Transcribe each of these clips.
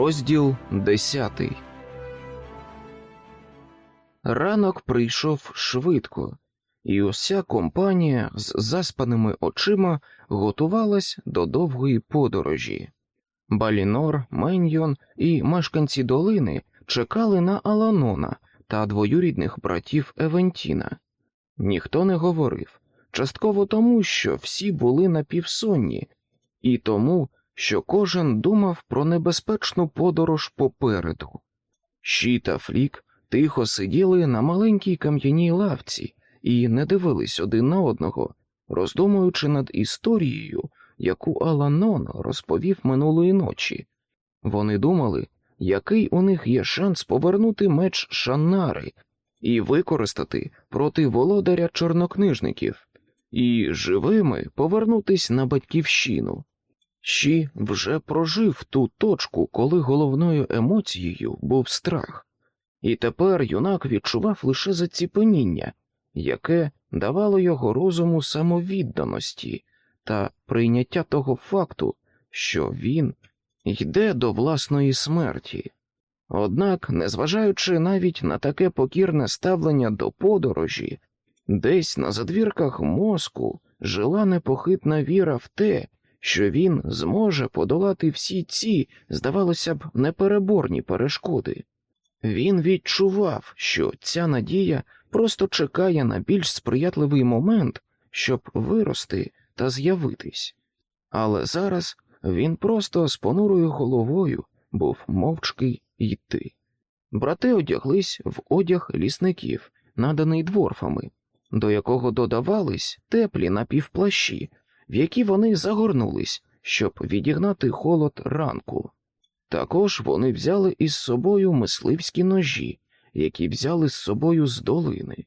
Розділ десятий. Ранок прийшов швидко, і уся компанія з заспаними очима готувалась до довгої подорожі. Балінор, Меньйон і мешканці долини чекали на Аланона та двоюрідних братів Евентіна. Ніхто не говорив, частково тому, що всі були напівсонні, і тому, що кожен думав про небезпечну подорож попереду. Щі та Флік тихо сиділи на маленькій кам'яній лавці і не дивились один на одного, роздумуючи над історією, яку Аланон розповів минулої ночі. Вони думали, який у них є шанс повернути меч Шаннари і використати проти володаря чорнокнижників, і живими повернутись на батьківщину. Щі вже прожив ту точку, коли головною емоцією був страх, і тепер юнак відчував лише заціпеніння, яке давало його розуму самовідданості та прийняття того факту, що він йде до власної смерті. Однак, незважаючи навіть на таке покірне ставлення до подорожі, десь на задвірках мозку жила непохитна віра в те, що він зможе подолати всі ці, здавалося б, непереборні перешкоди. Він відчував, що ця надія просто чекає на більш сприятливий момент, щоб вирости та з'явитись. Але зараз він просто з понурою головою був мовчки йти. Брати одяглись в одяг лісників, наданий дворфами, до якого додавались теплі напівплащі, в які вони загорнулись, щоб відігнати холод ранку. Також вони взяли із собою мисливські ножі, які взяли з собою з долини.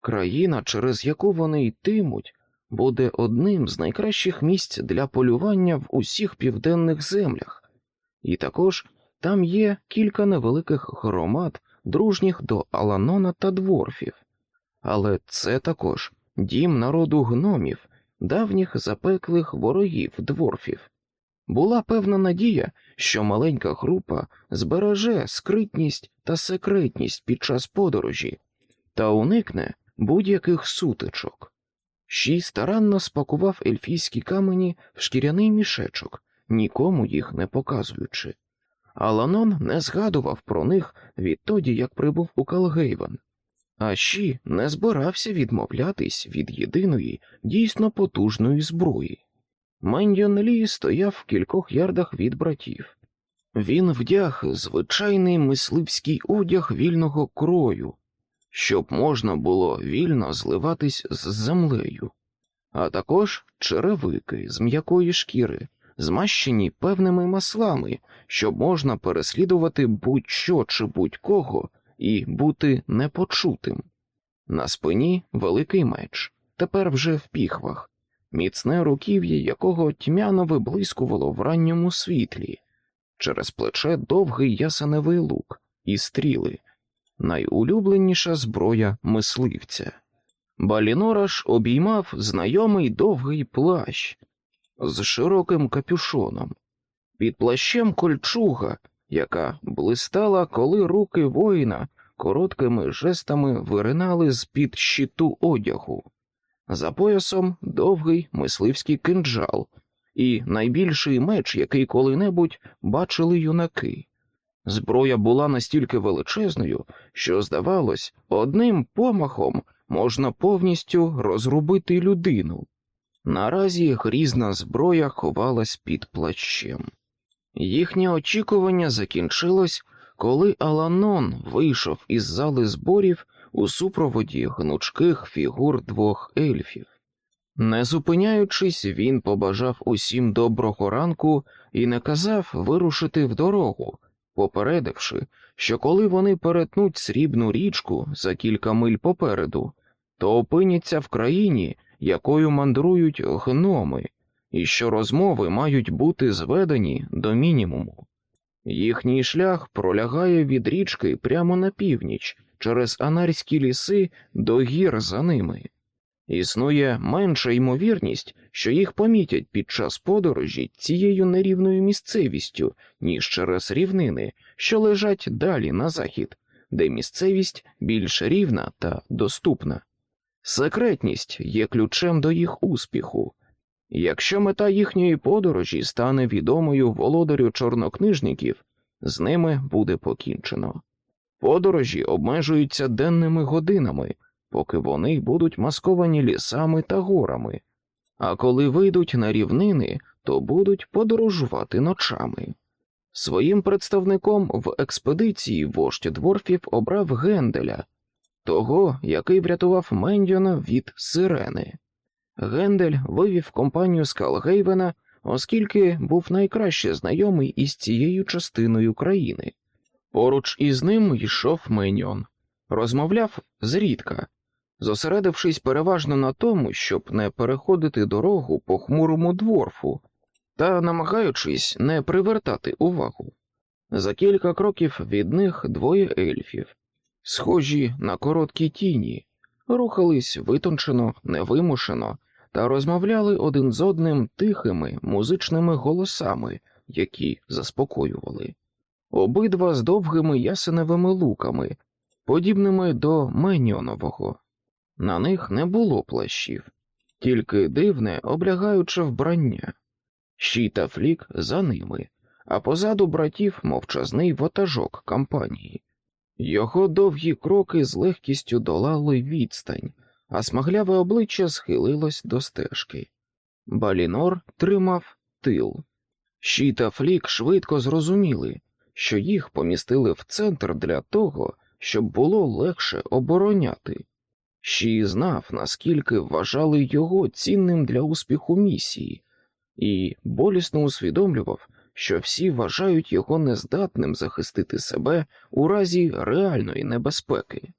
Країна, через яку вони йтимуть, буде одним з найкращих місць для полювання в усіх південних землях, і також там є кілька невеликих громад, дружніх до Аланона та дворфів. Але це також дім народу гномів, давніх запеклих ворогів дворфів. Була певна надія, що маленька група збереже скритність та секретність під час подорожі та уникне будь-яких сутичок. Щій старанно спакував ельфійські камені в шкіряний мішечок, нікому їх не показуючи. Аланон не згадував про них відтоді, як прибув у Калгейвен, а Щі не збирався відмовлятись від єдиної дійсно потужної зброї. Мендіон Лі стояв в кількох ярдах від братів. Він вдяг звичайний мисливський одяг вільного крою, щоб можна було вільно зливатись з землею, а також черевики з м'якої шкіри, змащені певними маслами, щоб можна переслідувати будь-що чи будь-кого і бути непочутим. На спині великий меч, тепер вже в піхвах, міцне руків'я якого тьмяно виблискувало в ранньому світлі, через плече довгий ясеневий лук і стріли, найулюбленіша зброя мисливця. Балінораш обіймав знайомий довгий плащ з широким капюшоном, під плащем кольчуга, яка блистала, коли руки воїна короткими жестами виринали з під щиту одягу, за поясом довгий мисливський кинджал і найбільший меч, який коли-небудь бачили юнаки. Зброя була настільки величезною, що, здавалось, одним помахом можна повністю розрубити людину. Наразі грізна зброя ховалась під плащем. Їхнє очікування закінчилось, коли Аланон вийшов із зали зборів у супроводі гнучких фігур двох ельфів. Не зупиняючись, він побажав усім доброго ранку і наказав вирушити в дорогу, попередивши, що коли вони перетнуть срібну річку за кілька миль попереду, то опиняться в країні, якою мандрують гноми, і що розмови мають бути зведені до мінімуму. Їхній шлях пролягає від річки прямо на північ, через анарські ліси до гір за ними. Існує менша ймовірність, що їх помітять під час подорожі цією нерівною місцевістю, ніж через рівнини, що лежать далі на захід, де місцевість більш рівна та доступна. Секретність є ключем до їх успіху. Якщо мета їхньої подорожі стане відомою володарю чорнокнижників, з ними буде покінчено. Подорожі обмежуються денними годинами, поки вони будуть масковані лісами та горами, а коли вийдуть на рівнини, то будуть подорожувати ночами. Своїм представником в експедиції вождь дворфів обрав Генделя, того, який врятував Мендіона від сирени. Гендель вивів компанію Скалгейвена, оскільки був найкраще знайомий із цією частиною країни. Поруч із ним йшов Меньон, розмовляв зрідка, зосередившись переважно на тому, щоб не переходити дорогу по хмурому дворфу та намагаючись не привертати увагу. За кілька кроків від них двоє ельфів, схожі на короткі тіні, рухались витончено, невимушено та розмовляли один з одним тихими музичними голосами, які заспокоювали. Обидва з довгими ясеневими луками, подібними до Меньонового. На них не було плащів, тільки дивне облягаюче вбрання. Щі та флік за ними, а позаду братів мовчазний ватажок компанії. Його довгі кроки з легкістю долали відстань, а смагляве обличчя схилилось до стежки. Балінор тримав тил. Щі та флік швидко зрозуміли, що їх помістили в центр для того, щоб було легше обороняти. Щі знав, наскільки вважали його цінним для успіху місії, і болісно усвідомлював, що всі вважають його нездатним захистити себе у разі реальної небезпеки.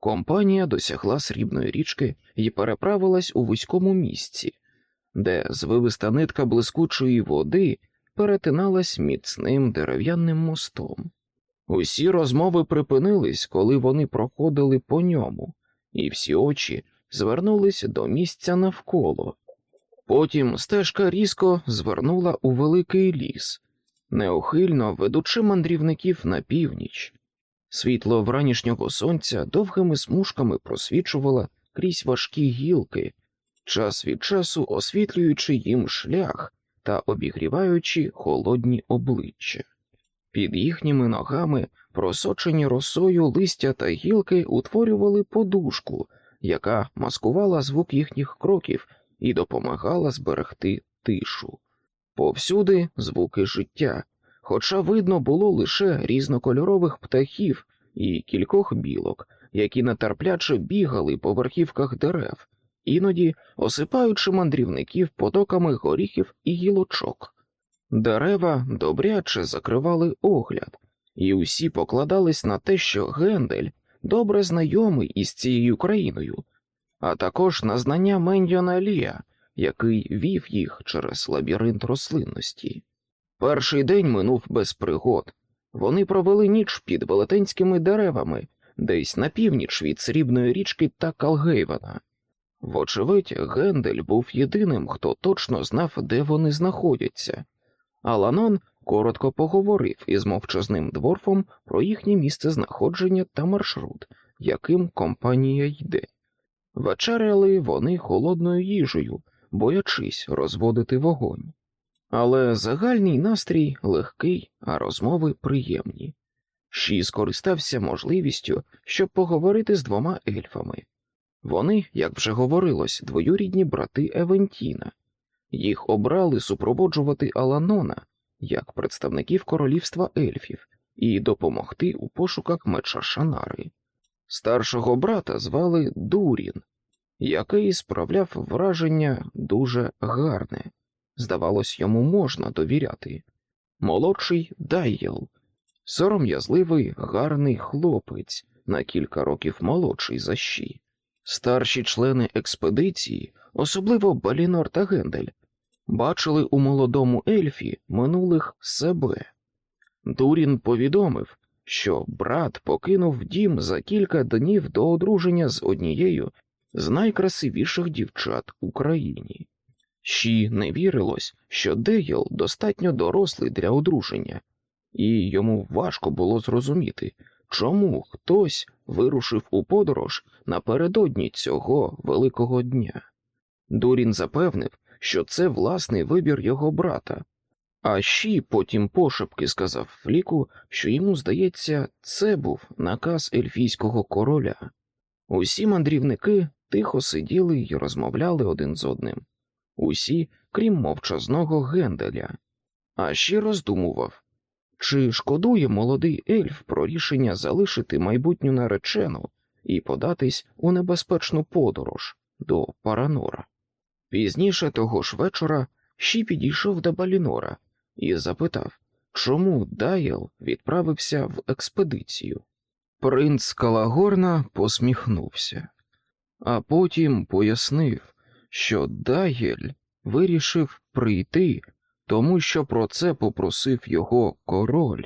Компанія досягла срібної річки і переправилась у вузькому місці, де звивиста нитка блискучої води перетиналась міцним дерев'яним мостом. Усі розмови припинились, коли вони проходили по ньому, і всі очі звернулись до місця навколо. Потім стежка різко звернула у великий ліс, неухильно ведучи мандрівників на північ. Світло вранішнього сонця довгими смужками просвічувало крізь важкі гілки, час від часу освітлюючи їм шлях та обігріваючи холодні обличчя. Під їхніми ногами, просочені росою листя та гілки, утворювали подушку, яка маскувала звук їхніх кроків і допомагала зберегти тишу. Повсюди звуки життя, хоча видно було лише різнокольорових птахів і кількох білок, які нетерпляче бігали по верхівках дерев, іноді осипаючи мандрівників потоками горіхів і гілочок. Дерева добряче закривали огляд, і усі покладались на те, що Гендель добре знайомий із цією країною, а також на знання Мендіона Лія, який вів їх через лабіринт рослинності. Перший день минув без пригод. Вони провели ніч під велетенськими деревами, десь на північ від срібної річки та Калгейвена. Вочевидь, Гендель був єдиним, хто точно знав, де вони знаходяться, а Ланон коротко поговорив із мовчазним дворфом про їхнє місце знаходження та маршрут, яким компанія йде. Вечеряли вони холодною їжею, боячись розводити вогонь. Але загальний настрій легкий, а розмови приємні. Ші скористався можливістю, щоб поговорити з двома ельфами. Вони, як вже говорилось, двоюрідні брати Евентіна. Їх обрали супроводжувати Аланона як представників королівства ельфів і допомогти у пошуках меча Шанари. Старшого брата звали Дурін, який справляв враження дуже гарне. Здавалось, йому можна довіряти. Молодший Дайєл, сором'язливий гарний хлопець, на кілька років молодший за щі. Старші члени експедиції, особливо Балінор та Гендель, бачили у молодому ельфі минулих себе. Дурін повідомив, що брат покинув дім за кілька днів до одруження з однією з найкрасивіших дівчат у Щі не вірилось, що Дейл достатньо дорослий для одруження, і йому важко було зрозуміти, чому хтось вирушив у подорож напередодні цього великого дня. Дурін запевнив, що це власний вибір його брата, а Щі потім пошепки сказав Фліку, що йому здається, це був наказ ельфійського короля. Усі мандрівники тихо сиділи й розмовляли один з одним, усі, крім мовчазного Генделя, а ще роздумував, чи шкодує молодий ельф про рішення залишити майбутню наречену і податись у небезпечну подорож до Паранора. Пізніше того ж вечора Щі підійшов до Балінора і запитав, чому Даєл відправився в експедицію. Принц Калагорна посміхнувся, а потім пояснив, що Дагель вирішив прийти, тому що про це попросив його король,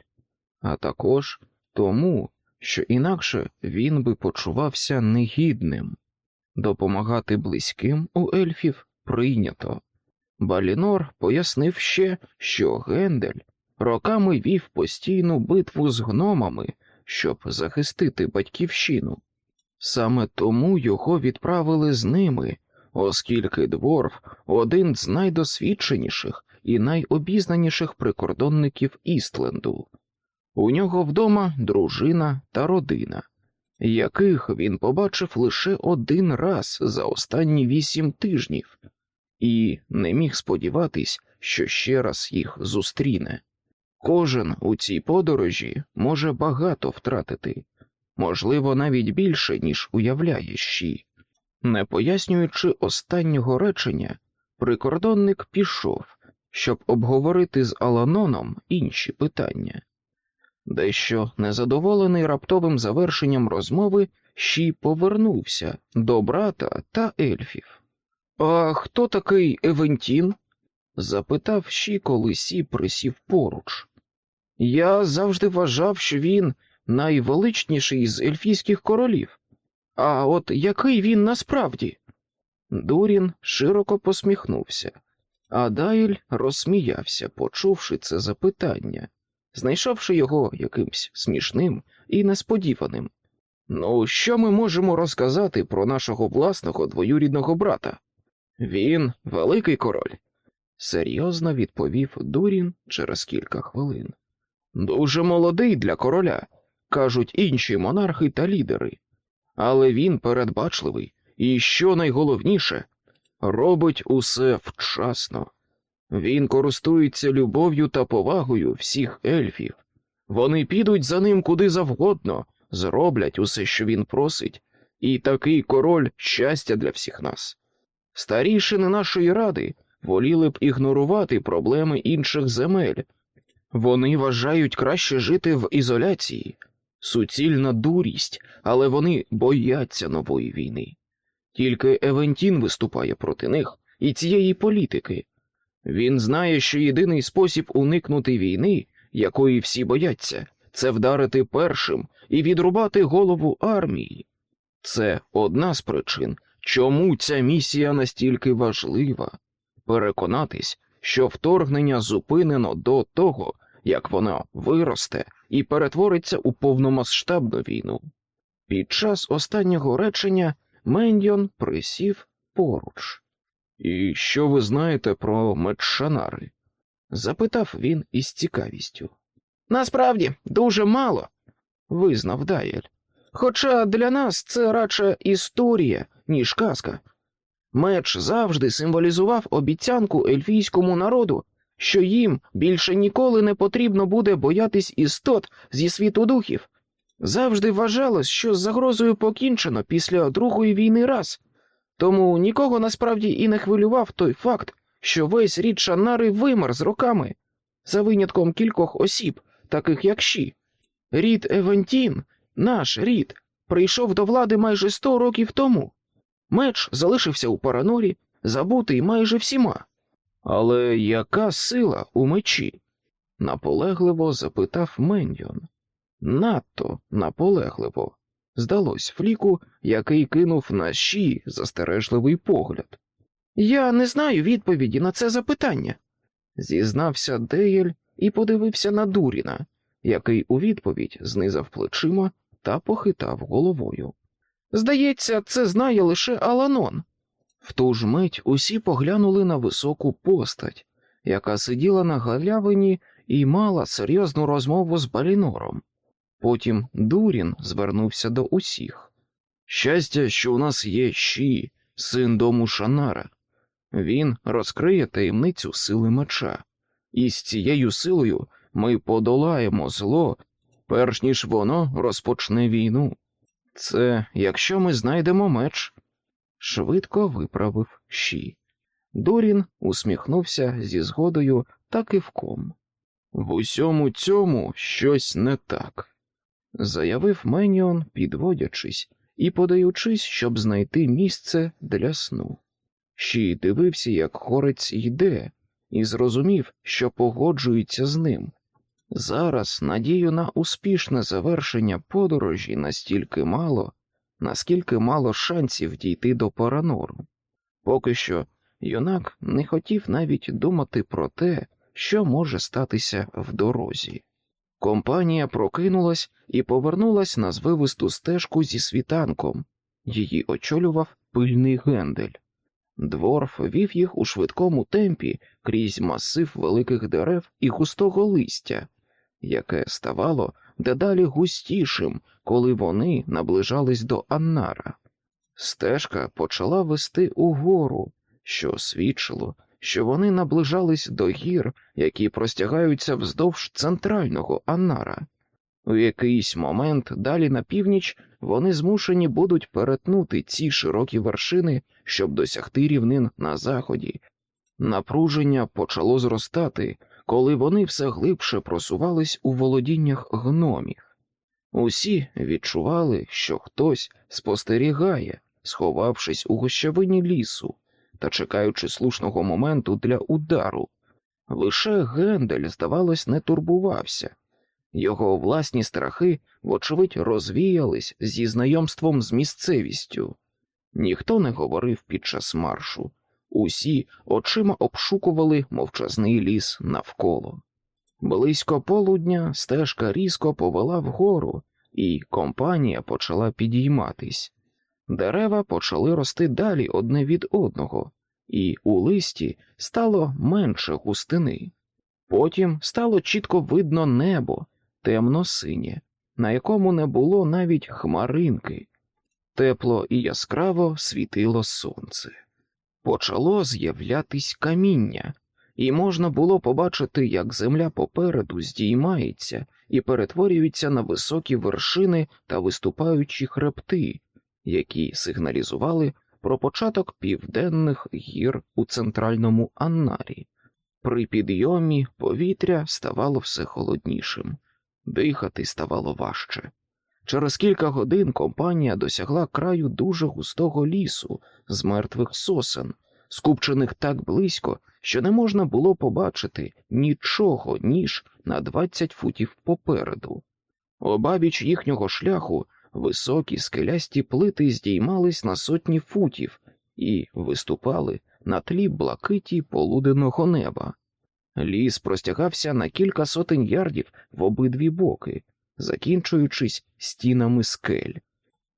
а також тому, що інакше він би почувався негідним. Допомагати близьким у ельфів прийнято. Балінор пояснив ще, що Гендель роками вів постійну битву з гномами, щоб захистити батьківщину. Саме тому його відправили з ними, оскільки дворф один з найдосвідченіших і найобізнаніших прикордонників Істленду. У нього вдома дружина та родина, яких він побачив лише один раз за останні вісім тижнів, і не міг сподіватись, що ще раз їх зустріне. Кожен у цій подорожі може багато втратити, можливо, навіть більше, ніж уявляє щі. Не пояснюючи останнього речення, прикордонник пішов, щоб обговорити з Аланоном інші питання. Дещо незадоволений раптовим завершенням розмови, Щі повернувся до брата та ельфів. А хто такий Евентін? запитав Щі, коли Сі присів поруч. Я завжди вважав, що він найвеличніший з ельфійських королів. А от який він насправді? Дурін широко посміхнувся, а Дайль розсміявся, почувши це запитання, знайшовши його якимсь смішним і несподіваним. Ну, що ми можемо розказати про нашого власного двоюрідного брата? Він великий король, серйозно відповів Дурін через кілька хвилин. Дуже молодий для короля, кажуть інші монархи та лідери, але він передбачливий і, що найголовніше, робить усе вчасно. Він користується любов'ю та повагою всіх ельфів. Вони підуть за ним куди завгодно, зроблять усе, що він просить, і такий король щастя для всіх нас. Старішини нашої ради воліли б ігнорувати проблеми інших земель. Вони вважають краще жити в ізоляції, суцільна дурість, але вони бояться нової війни. Тільки Евентін виступає проти них і цієї політики. Він знає, що єдиний спосіб уникнути війни, якої всі бояться, це вдарити першим і відрубати голову армії. Це одна з причин, чому ця місія настільки важлива переконатись, що вторгнення зупинено до того, як воно виросте і перетвориться у повномасштабну війну. Під час останнього речення Мендіон присів поруч. І що ви знаєте про Метшанари? запитав він із цікавістю. Насправді дуже мало, визнав Дайель. Хоча для нас це радше історія, ніж казка. Меч завжди символізував обіцянку ельфійському народу, що їм більше ніколи не потрібно буде боятись істот зі світу духів. Завжди вважалось, що з загрозою покінчено після Другої війни раз, тому нікого насправді і не хвилював той факт, що весь рід Шанари вимер з роками, за винятком кількох осіб, таких як Ші. Рід Евентін, наш рід, прийшов до влади майже сто років тому. Меч залишився у Паранорі, забутий майже всіма. Але яка сила у мечі? наполегливо запитав Мендіон. Надто наполегливо. Здалось Фліку, який кинув на щі застережливий погляд. Я не знаю відповіді на це запитання, зізнався Деєль і подивився на Дуріна, який у відповідь знизав плечима та похитав головою. Здається, це знає лише Аланон. В ту ж мить усі поглянули на високу постать, яка сиділа на галявині і мала серйозну розмову з Балінором. Потім Дурін звернувся до усіх. Щастя, що у нас є Щі, син дому Шанара. Він розкриє таємницю сили меча, і з цією силою ми подолаємо зло, перш ніж воно розпочне війну. Це якщо ми знайдемо меч, швидко виправив Щі. Дурін усміхнувся зі згодою та кивком. В усьому цьому щось не так, заявив Меніон, підводячись і подаючись, щоб знайти місце для сну. Щі дивився, як хорець йде, і зрозумів, що погоджується з ним. Зараз надію на успішне завершення подорожі настільки мало, наскільки мало шансів дійти до Паранору. Поки що юнак не хотів навіть думати про те, що може статися в дорозі. Компанія прокинулась і повернулась на звивисту стежку зі світанком. Її очолював пильний гендель. Дворф вів їх у швидкому темпі крізь масив великих дерев і густого листя, яке ставало дедалі густішим, коли вони наближались до Аннара. Стежка почала вести угору, що свідчило, що вони наближались до гір, які простягаються вздовж центрального Аннара. У якийсь момент далі на північ вони змушені будуть перетнути ці широкі вершини, щоб досягти рівнин на заході. Напруження почало зростати, коли вони все глибше просувались у володіннях гномів. Усі відчували, що хтось спостерігає, сховавшись у гущавині лісу та чекаючи слушного моменту для удару. Лише Гендель, здавалось, не турбувався. Його власні страхи, вочевидь, розвіялись зі знайомством з місцевістю. Ніхто не говорив під час маршу, усі очима обшукували мовчазний ліс навколо. Близько полудня стежка різко повела вгору, і компанія почала підійматись. Дерева почали рости далі одне від одного, і у листі стало менше густини. Потім стало чітко видно небо, темно-синє, на якому не було навіть хмаринки. Тепло і яскраво світило сонце. Почало з'являтись каміння, і можна було побачити, як земля попереду здіймається і перетворюється на високі вершини та виступаючі хребти, які сигналізували про початок південних гір у центральному Аннарі. При підйомі повітря ставало все холоднішим, дихати ставало важче. Через кілька годин компанія досягла краю дуже густого лісу з мертвих сосен, скупчених так близько, що не можна було побачити нічого ніж на 20 футів попереду. Обабіч їхнього шляху високі скелясті плити здіймались на сотні футів і виступали на тлі блакиті полуденного неба. Ліс простягався на кілька сотень ярдів в обидві боки, закінчуючись стінами скель.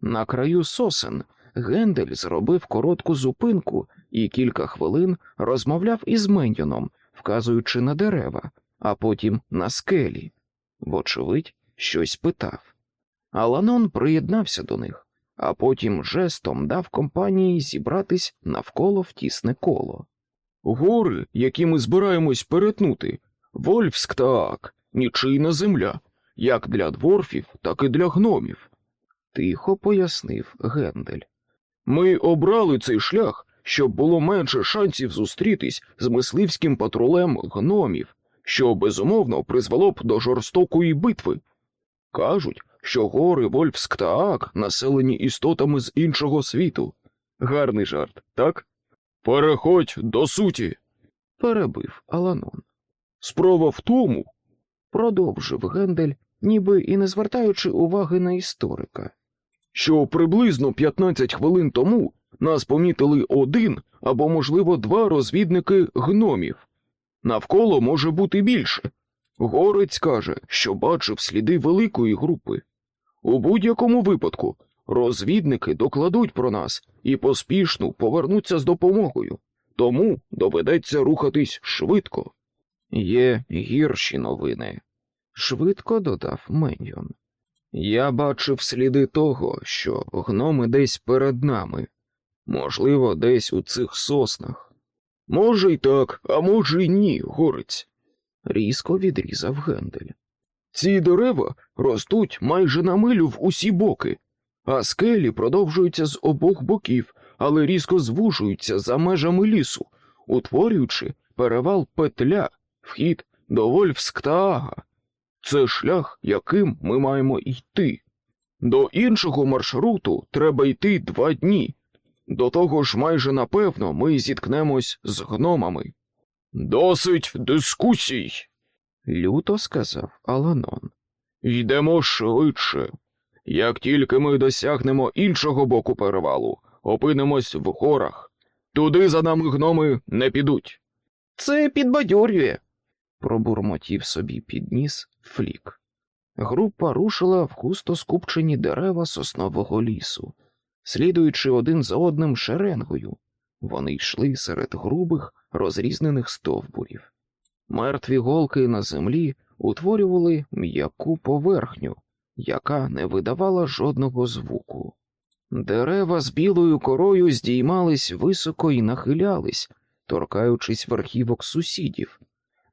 На краю сосен Гендель зробив коротку зупинку і кілька хвилин розмовляв із Мендіоном, вказуючи на дерева, а потім на скелі. Вочевидь, щось питав. Аланон приєднався до них, а потім жестом дав компанії зібратись навколо в тісне коло. Гори, які ми збираємось перетнути, Вольфсктаак, нічийна земля, як для дворфів, так і для гномів, тихо пояснив Гендель. Ми обрали цей шлях, щоб було менше шансів зустрітись з мисливським патрулем гномів, що безумовно призвело б до жорстокої битви. Кажуть, що гори Вольфсктаак населені істотами з іншого світу. Гарний жарт, так? Переходь до суті, перебив Аланон. Справа в тому, продовжив Гендель, ніби і не звертаючи уваги на історика, що приблизно 15 хвилин тому нас помітили один або, можливо, два розвідники гномів. Навколо може бути більше. Горець каже, що бачив сліди великої групи. У будь-якому випадку розвідники докладуть про нас і поспішно повернуться з допомогою, тому доведеться рухатись швидко. Є гірші новини, швидко додав Меньйон. Я бачив сліди того, що гноми десь перед нами, можливо, десь у цих соснах. Може й так, а може й ні, горець. Різко відрізав Гендель. Ці дерева ростуть майже на милю в усі боки, а скелі продовжуються з обох боків, але різко звужуються за межами лісу, утворюючи перевал петля, вхід до Вольфсктаага. Це шлях, яким ми маємо йти. До іншого маршруту треба йти два дні. До того ж, майже напевно, ми зіткнемось з гномами. Досить дискусій, люто сказав Аланон. Йдемо швидше. Як тільки ми досягнемо іншого боку перевалу, опинимось в горах. Туди за нами гноми не підуть. Це підбадьорює, пробурмотів собі підніс флік. Група рушила в густо скупчені дерева соснового лісу, слідуючи один за одним шеренгою. Вони йшли серед грубих, розрізнених стовбурів. Мертві голки на землі утворювали м'яку поверхню, яка не видавала жодного звуку. Дерева з білою корою здіймались високо і нахилялись, торкаючись верхівок сусідів,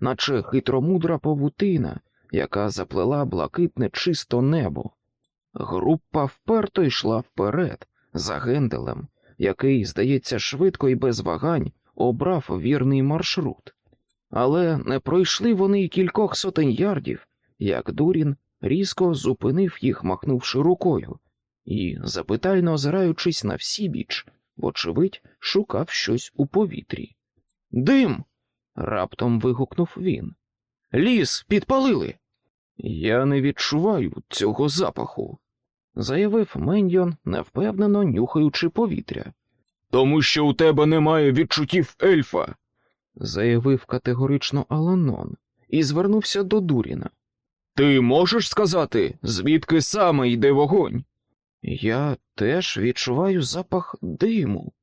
наче хитромудра павутина, яка заплела блакитне чисто небо. Група вперто йшла вперед, за генделем, який, здається, швидко і без вагань обрав вірний маршрут. Але не пройшли вони й кількох сотень ярдів, як Дурін різко зупинив їх, махнувши рукою, і, запитально озираючись на всі біч, вочевидь, шукав щось у повітрі. Дим. Раптом вигукнув він. Ліс підпалили. Я не відчуваю цього запаху, заявив Меньйон, невпевнено нюхаючи повітря. Тому що у тебе немає відчуттів ельфа, заявив категорично Аланон і звернувся до Дуріна. Ти можеш сказати, звідки саме йде вогонь? Я теж відчуваю запах диму.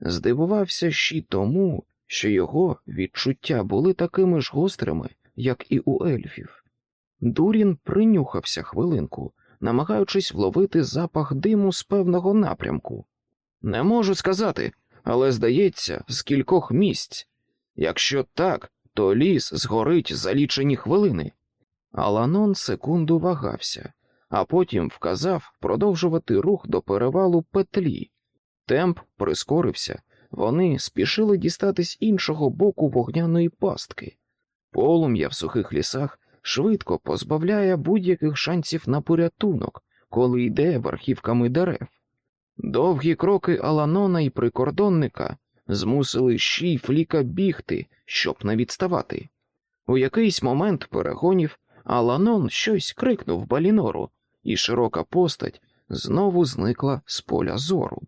Здивувався ще тому, що його відчуття були такими ж гострими, як і у ельфів. Дурін принюхався хвилинку, намагаючись вловити запах диму з певного напрямку. Не можу сказати, але здається, з кількох місць. Якщо так, то ліс згорить за лічені хвилини. Аланон секунду вагався, а потім вказав продовжувати рух до перевалу петлі. Темп прискорився, вони спішили дістатись іншого боку вогняної пастки. Полум'я в сухих лісах швидко позбавляє будь-яких шансів на порятунок, коли йде верхівками дерев. Довгі кроки Аланона і прикордонника змусили щій фліка бігти, щоб не відставати. У якийсь момент перегонів Аланон щось крикнув Балінору, і широка постать знову зникла з поля зору.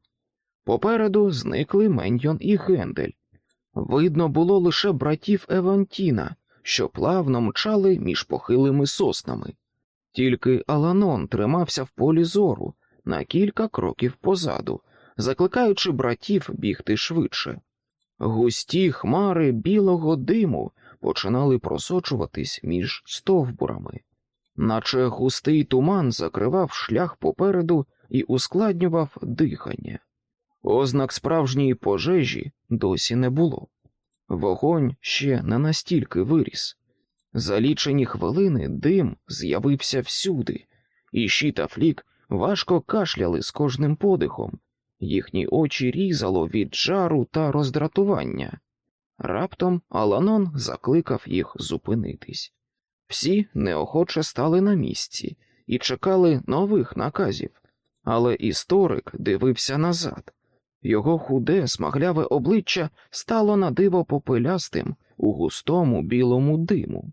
Попереду зникли Меньйон і Гендель. Видно було лише братів Евантіна, що плавно мчали між похилими соснами. Тільки Аланон тримався в полі зору на кілька кроків позаду, закликаючи братів бігти швидше. Густі хмари білого диму починали просочуватись між стовбурами, наче густий туман закривав шлях попереду і ускладнював дихання. Ознак справжньої пожежі досі не було. Вогонь ще не настільки виріс. За лічені хвилини дим з'явився всюди, і щі та флік важко кашляли з кожним подихом, їхні очі різало від жару та роздратування. Раптом Аланон закликав їх зупинитись. Всі неохоче стали на місці і чекали нових наказів, але історик дивився назад. Його худе, смагляве обличчя стало на диво попелястим у густому білому диму.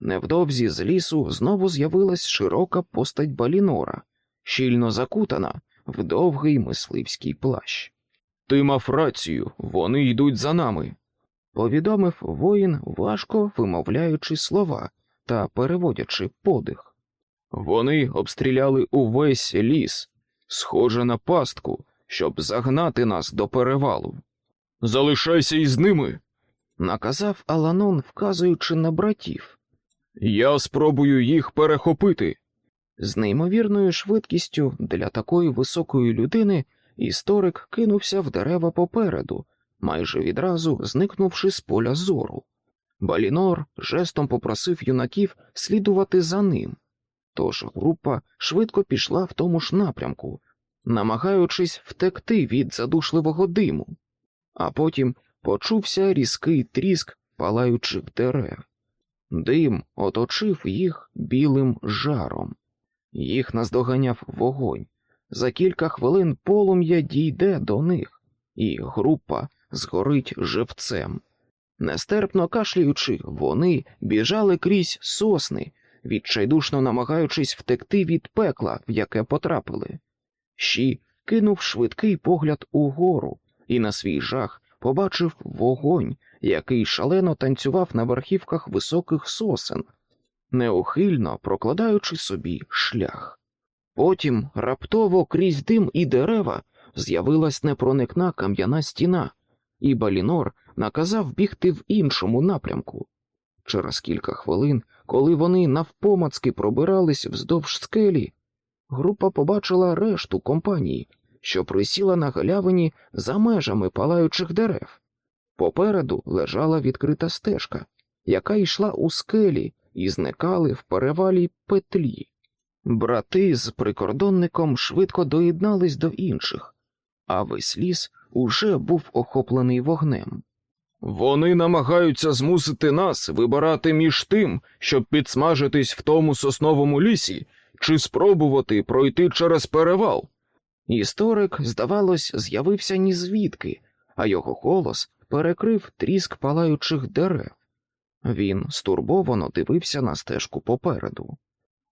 Невдовзі з лісу знову з'явилась широка постать Балінора, щільно закутана, в довгий мисливський плащ. Ти мав рацію, вони йдуть за нами, повідомив воїн, важко вимовляючи слова та переводячи подих. Вони обстріляли увесь ліс, схоже на пастку, щоб загнати нас до перевалу. Залишайся із ними, наказав Аланон, вказуючи на братів. Я спробую їх перехопити. З неймовірною швидкістю для такої високої людини історик кинувся в дерева попереду, майже відразу зникнувши з поля зору. Балінор жестом попросив юнаків слідувати за ним, тож група швидко пішла в тому ж напрямку, намагаючись втекти від задушливого диму, а потім почувся різкий тріск палаючих дерев. Дим оточив їх білим жаром. Їх наздоганяв вогонь. За кілька хвилин полум'я дійде до них, і група згорить живцем. Нестерпно кашлюючи, вони біжали крізь сосни, відчайдушно намагаючись втекти від пекла, в яке потрапили. Щі кинув швидкий погляд угору і на свій жах побачив вогонь, який шалено танцював на верхівках високих сосен, неухильно прокладаючи собі шлях. Потім раптово крізь дим і дерева з'явилась непроникна кам'яна стіна, і Балінор наказав бігти в іншому напрямку. Через кілька хвилин, коли вони навпомацки пробирались вздовж скелі, група побачила решту компанії, що присіла на галявині за межами палаючих дерев. Попереду лежала відкрита стежка, яка йшла у скелі і зникали в перевалі петлі. Брати з прикордонником швидко доєднались до інших, а весь ліс уже був охоплений вогнем. Вони намагаються змусити нас вибирати між тим, щоб підсмажитись в тому сосновому лісі, чи спробувати пройти через перевал. Історик, здавалось, з'явився ні звідки, а його голос перекрив тріск палаючих дерев. Він стурбовано дивився на стежку попереду.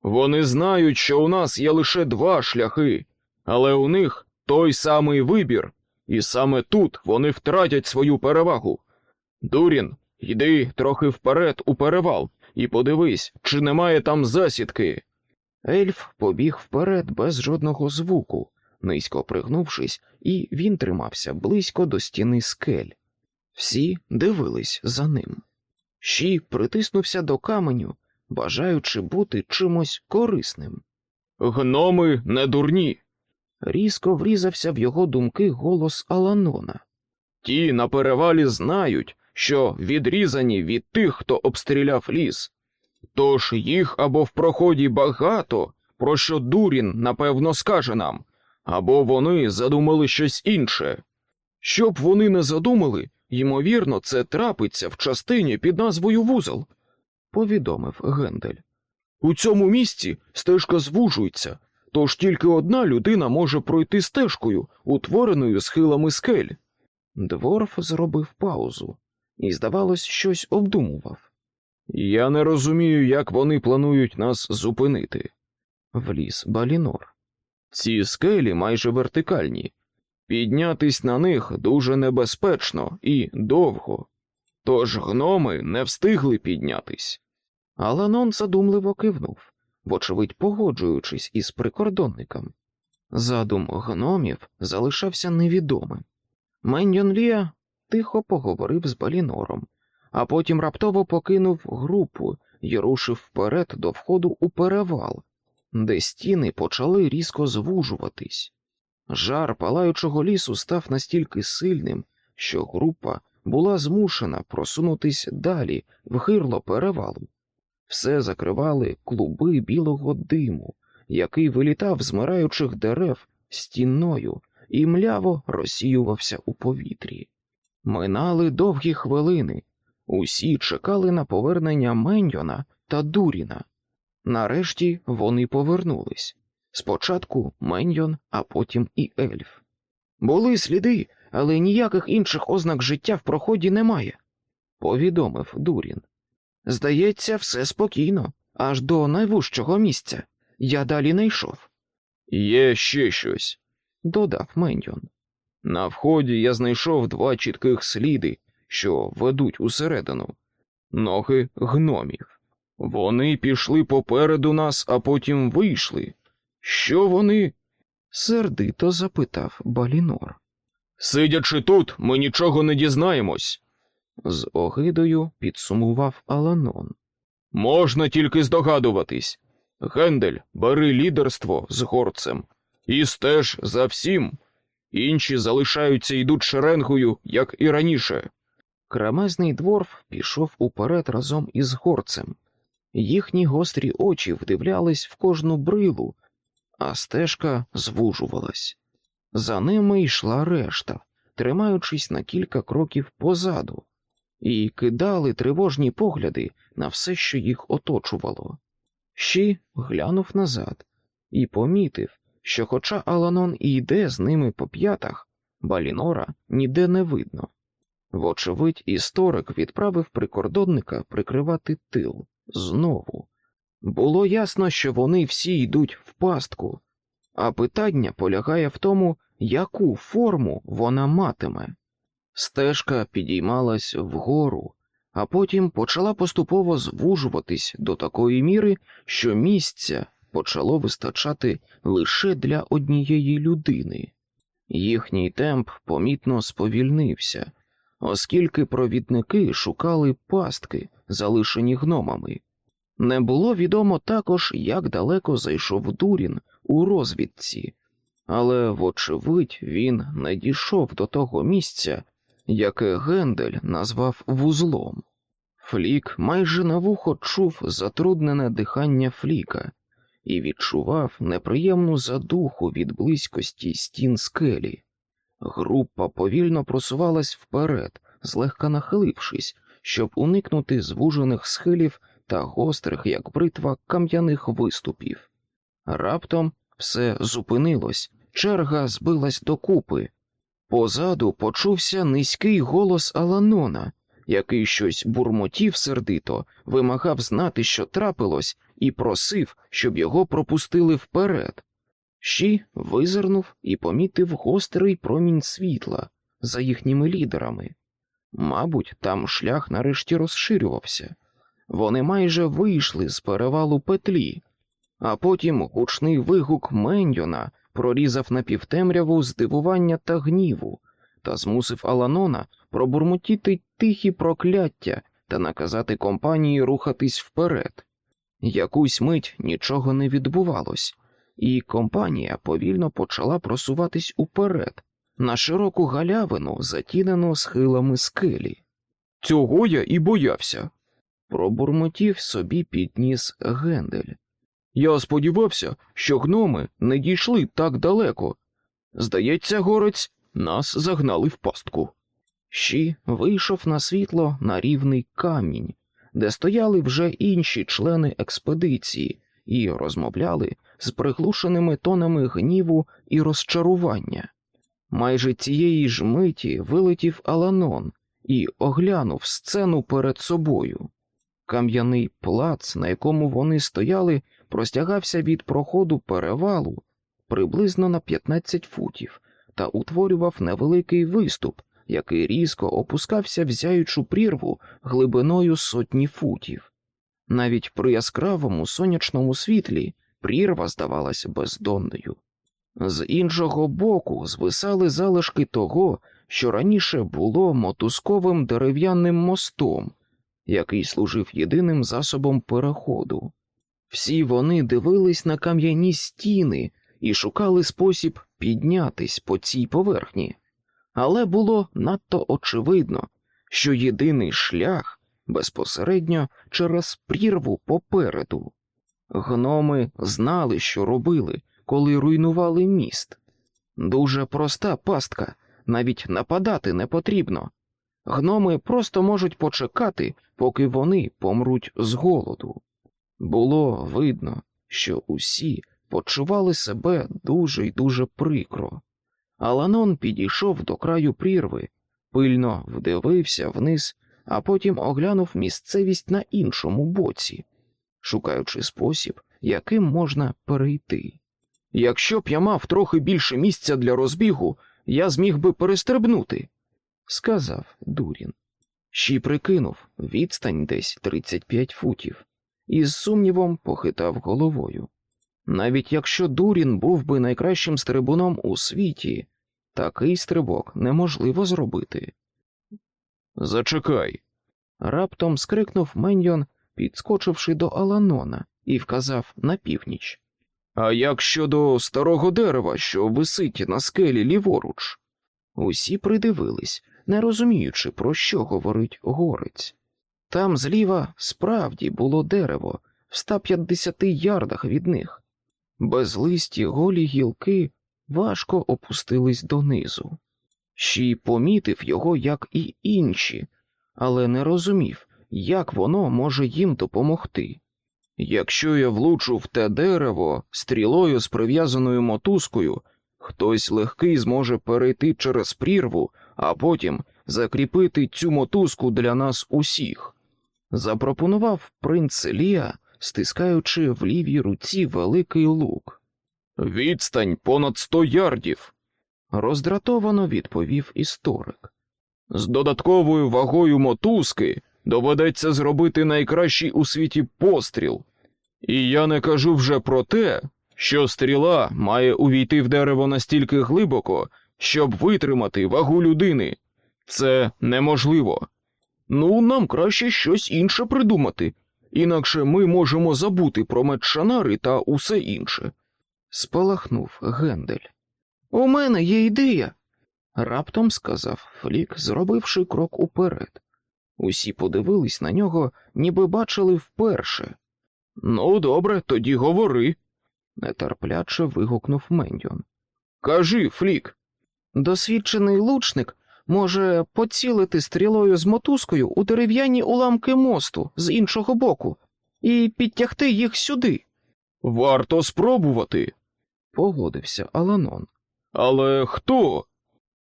Вони знають, що у нас є лише два шляхи, але у них той самий вибір, і саме тут вони втратять свою перевагу. Дурін, йди трохи вперед у перевал і подивись, чи немає там засідки. Ельф побіг вперед без жодного звуку, низько пригнувшись, і він тримався близько до стіни скель. Всі дивились за ним. Щі притиснувся до каменю, бажаючи бути чимось корисним. Гноми не дурні. Різко врізався в його думки голос Аланона. Ті на перевалі знають, що відрізані від тих, хто обстріляв ліс. Тож їх або в проході багато, про що Дурін, напевно, скаже нам, або вони задумали щось інше. Щоб вони не задумали, ймовірно, це трапиться в частині під назвою вузол, повідомив Гендель. У цьому місці стежка звужується, тож тільки одна людина може пройти стежкою, утвореною схилами скель. Дворф зробив паузу і, здавалось, щось обдумував. Я не розумію, як вони планують нас зупинити. Вліз Балінор. Ці скелі майже вертикальні. Піднятись на них дуже небезпечно і довго. Тож гноми не встигли піднятись. Аланон задумливо кивнув, вочевидь погоджуючись із прикордонником. Задум гномів залишався невідомим. Меньйон Лія тихо поговорив з Балінором, а потім раптово покинув групу і рушив вперед до входу у перевал, де стіни почали різко звужуватись. Жар палаючого лісу став настільки сильним, що група була змушена просунутись далі в гирло перевалу. Все закривали клуби білого диму, який вилітав з мираючих дерев стіною і мляво розсіювався у повітрі. Минали довгі хвилини, усі чекали на повернення Меньйона та Дуріна. Нарешті вони повернулись. Спочатку Меньйон, а потім і ельф. Були сліди, але ніяких інших ознак життя в проході немає, повідомив Дурін. Здається, все спокійно, аж до найвужчого місця. Я далі не йшов. Є ще щось. додав Мендьон. На вході я знайшов два чітких сліди, що ведуть усередину, ноги гномів. Вони пішли попереду нас, а потім вийшли. Що вони? сердито запитав Балінор. Сидячи тут, ми нічого не дізнаємось, з огидою підсумував Аланон. Можна тільки здогадуватись. Гендель, бери лідерство з горцем і стеж за всім. Інші залишаються йдуть шеренгою, як і раніше. Крамезний дворф пішов уперед разом із горцем. Їхні гострі очі вдивлялись в кожну брилу, а стежка звужувалась. За ними йшла решта, тримаючись на кілька кроків позаду, і кидали тривожні погляди на все, що їх оточувало. Щі глянув назад і помітив, що, хоча Аланон і йде з ними по п'ятах, Балінора ніде не видно. Вочевидь, історик відправив прикордонника прикривати тил знову. Було ясно, що вони всі йдуть в пастку, а питання полягає в тому, яку форму вона матиме. Стежка підіймалась вгору, а потім почала поступово звужуватись до такої міри, що місця почало вистачати лише для однієї людини. Їхній темп помітно сповільнився, оскільки провідники шукали пастки, залишені гномами. Не було відомо також, як далеко зайшов Дурін у розвідці, але, вочевидь, він не дійшов до того місця, яке Гендель назвав вузлом. Флік майже на вухо чув затруднене дихання Фліка і відчував неприємну задуху від близькості стін скелі. Група повільно просувалась вперед, злегка нахилившись, щоб уникнути звужених схилів та гострих, як бритва, кам'яних виступів. Раптом все зупинилось, черга збилась докупи. Позаду почувся низький голос Аланона, який щось бурмотів сердито, вимагав знати, що трапилось, і просив, щоб його пропустили вперед. Щі визирнув і помітив гострий промінь світла за їхніми лідерами. Мабуть, там шлях нарешті розширювався. Вони майже вийшли з перевалу петлі, а потім гучний вигук Мендьона прорізав напівтемряву здивування та гніву та змусив Аланона пробурмотіти тихі прокляття та наказати компанії рухатись вперед. Якусь мить нічого не відбувалось, і компанія повільно почала просуватись уперед на широку галявину, затінену схилами скелі. Цього я і боявся. Пробурмотів собі підніс Гендель. Я сподівався, що гноми не дійшли так далеко. Здається, горець нас загнали в пастку. Щі вийшов на світло на рівний камінь, де стояли вже інші члени експедиції і розмовляли з приглушеними тонами гніву і розчарування. Майже цієї ж миті вилетів Аланон і оглянув сцену перед собою. Кам'яний плац, на якому вони стояли, простягався від проходу перевалу приблизно на 15 футів та утворював невеликий виступ, який різко опускався в зяючу прірву глибиною сотні футів. Навіть при яскравому сонячному світлі прірва здавалася бездонною. З іншого боку звисали залишки того, що раніше було мотузковим дерев'яним мостом, який служив єдиним засобом переходу. Всі вони дивились на кам'яні стіни і шукали спосіб піднятись по цій поверхні, але було надто очевидно, що єдиний шлях безпосередньо через прірву попереду. Гноми знали, що робили, коли руйнували міст. Дуже проста пастка, навіть нападати не потрібно. Гноми просто можуть почекати, поки вони помруть з голоду. Було видно, що усі почували себе дуже й дуже прикро. Аланон підійшов до краю прірви, пильно вдивився вниз, а потім оглянув місцевість на іншому боці, шукаючи спосіб, яким можна перейти. Якщо б я мав трохи більше місця для розбігу, я зміг би перестрибнути, сказав Дурін. Щі прикинув відстань десь 35 футів, і з сумнівом похитав головою. Навіть якщо Дурін був би найкращим стрибуном у світі, такий стрибок неможливо зробити. Зачекай. Раптом скрикнув Меньйон, підскочивши до Аланона, і вказав на північ. А як щодо старого дерева, що висить на скелі ліворуч? Усі придивились, не розуміючи, про що говорить горець. Там зліва справді було дерево в 150 ярдах від них. Безлисті голі гілки важко опустились донизу. Щій помітив його, як і інші, але не розумів, як воно може їм допомогти. Якщо я влучу в те дерево стрілою з прив'язаною мотузкою, хтось легкий зможе перейти через прірву, а потім закріпити цю мотузку для нас усіх. Запропонував принц Ліа, стискаючи в лівій руці великий лук. Відстань понад сто ярдів, роздратовано відповів історик. З додатковою вагою мотузки доведеться зробити найкращий у світі постріл. І я не кажу вже про те, що стріла має увійти в дерево настільки глибоко, щоб витримати вагу людини. Це неможливо. Ну, нам краще щось інше придумати, інакше ми можемо забути про меч Шанари та усе інше. Спалахнув Гендель. У мене є ідея, раптом сказав Флік, зробивши крок уперед. Усі подивились на нього, ніби бачили вперше. Ну, добре, тоді говори, нетерпляче вигукнув Мендьон. Кажи, Флік. Досвідчений лучник може поцілити стрілою з мотузкою у дерев'яні уламки мосту з іншого боку і підтягти їх сюди. Варто спробувати, погодився Аланон. Але хто?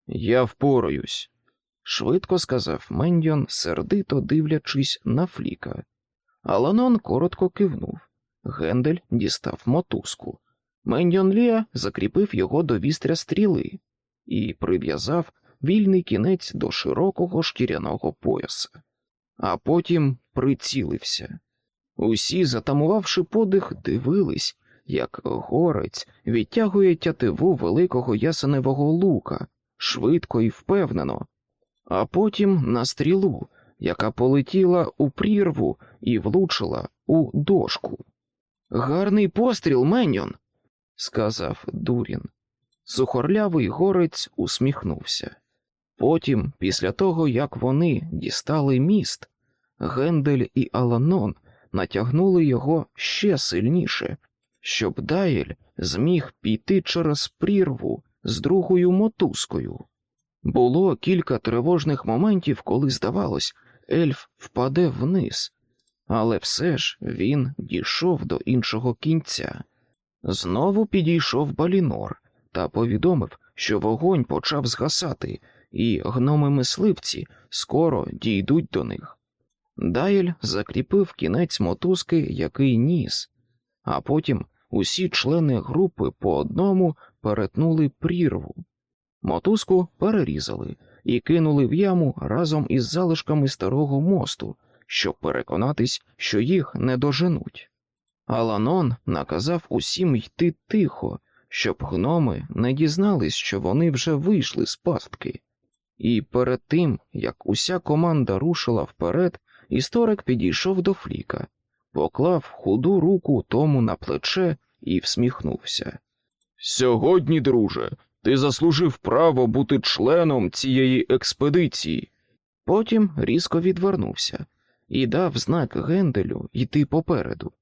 Я впораюсь, швидко сказав Мендьон, сердито дивлячись на Фліка. Аланон коротко кивнув. Гендель дістав мотузку. Мендьон Ліа закріпив його до вістря стріли і прив'язав вільний кінець до широкого шкіряного пояса, а потім прицілився. Усі, затамувавши подих, дивились, як горець відтягує тятиву великого ясеневого лука швидко і впевнено, а потім на стрілу, яка полетіла у прірву і влучила у дошку. Гарний постріл, Меньон, сказав Дурін. Сухорлявий горець усміхнувся. Потім, після того, як вони дістали міст, Гендель і Аланон натягнули його ще сильніше, щоб Дайль зміг піти через прірву з другою мотузкою. Було кілька тривожних моментів, коли, здавалось, ельф впаде вниз, але все ж він дійшов до іншого кінця. Знову підійшов Балінор та повідомив, що вогонь почав згасати, і гноми мисливці скоро дійдуть до них. Дайль закріпив кінець мотузки, який ніс, а потім усі члени групи по одному перетнули прірву. Мотузку перерізали і кинули в яму разом із залишками старого мосту, щоб переконатись, що їх не доженуть. Аланон наказав усім йти тихо, щоб гноми не дізнались, що вони вже вийшли з пастки. І перед тим, як уся команда рушила вперед, історик підійшов до Фліка, поклав худу руку тому на плече і всміхнувся. Сьогодні, друже, ти заслужив право бути членом цієї експедиції. Потім різко відвернувся і дав знак Генделю йти попереду.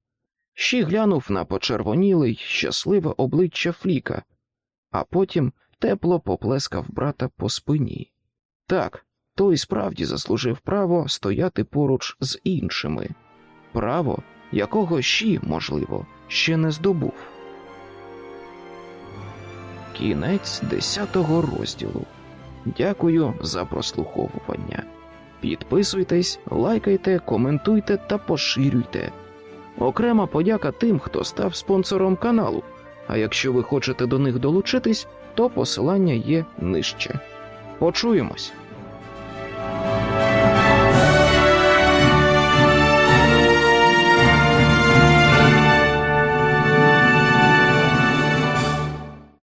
Ще глянув на почервоніле й щасливе обличчя Фліка, а потім тепло поплескав брата по спині. Так, той справді заслужив право стояти поруч з іншими, право, якого Ші, можливо, ще не здобув. Кінець десятого розділу. Дякую за прослуховування. Підписуйтесь, лайкайте, коментуйте та поширюйте. Окрема подяка тим, хто став спонсором каналу, А якщо ви хочете до них долучитись, то посилання є нижче. Почуємось!